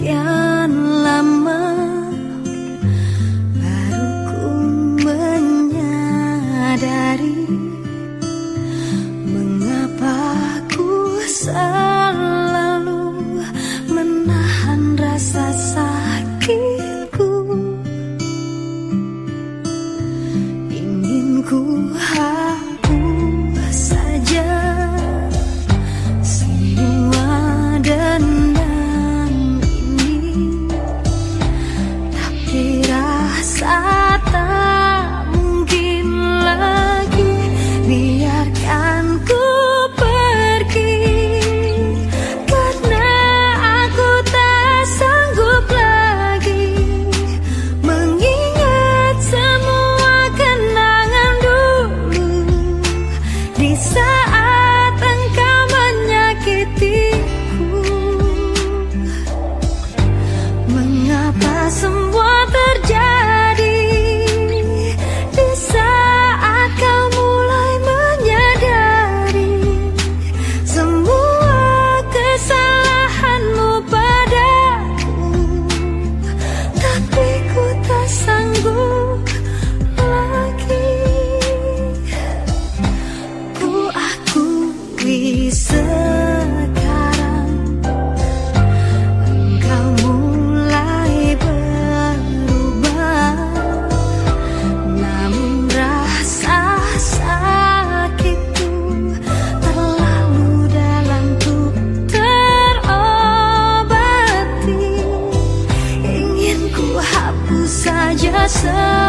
Yeah. Semua